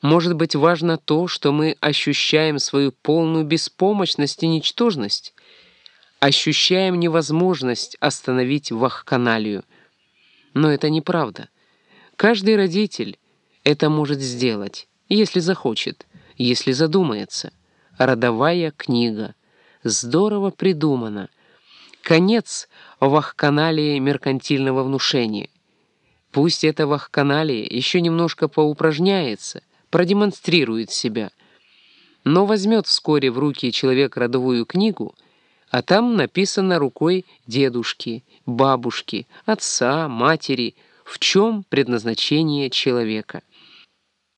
Может быть, важно то, что мы ощущаем свою полную беспомощность и ничтожность, ощущаем невозможность остановить вахканалию. Но это неправда. Каждый родитель это может сделать, если захочет, если задумается. Родовая книга. Здорово придумано. Конец вахканалии меркантильного внушения. Пусть эта вахканалия еще немножко поупражняется, продемонстрирует себя, но возьмет вскоре в руки человек родовую книгу, а там написано рукой дедушки, бабушки, отца, матери, в чем предназначение человека.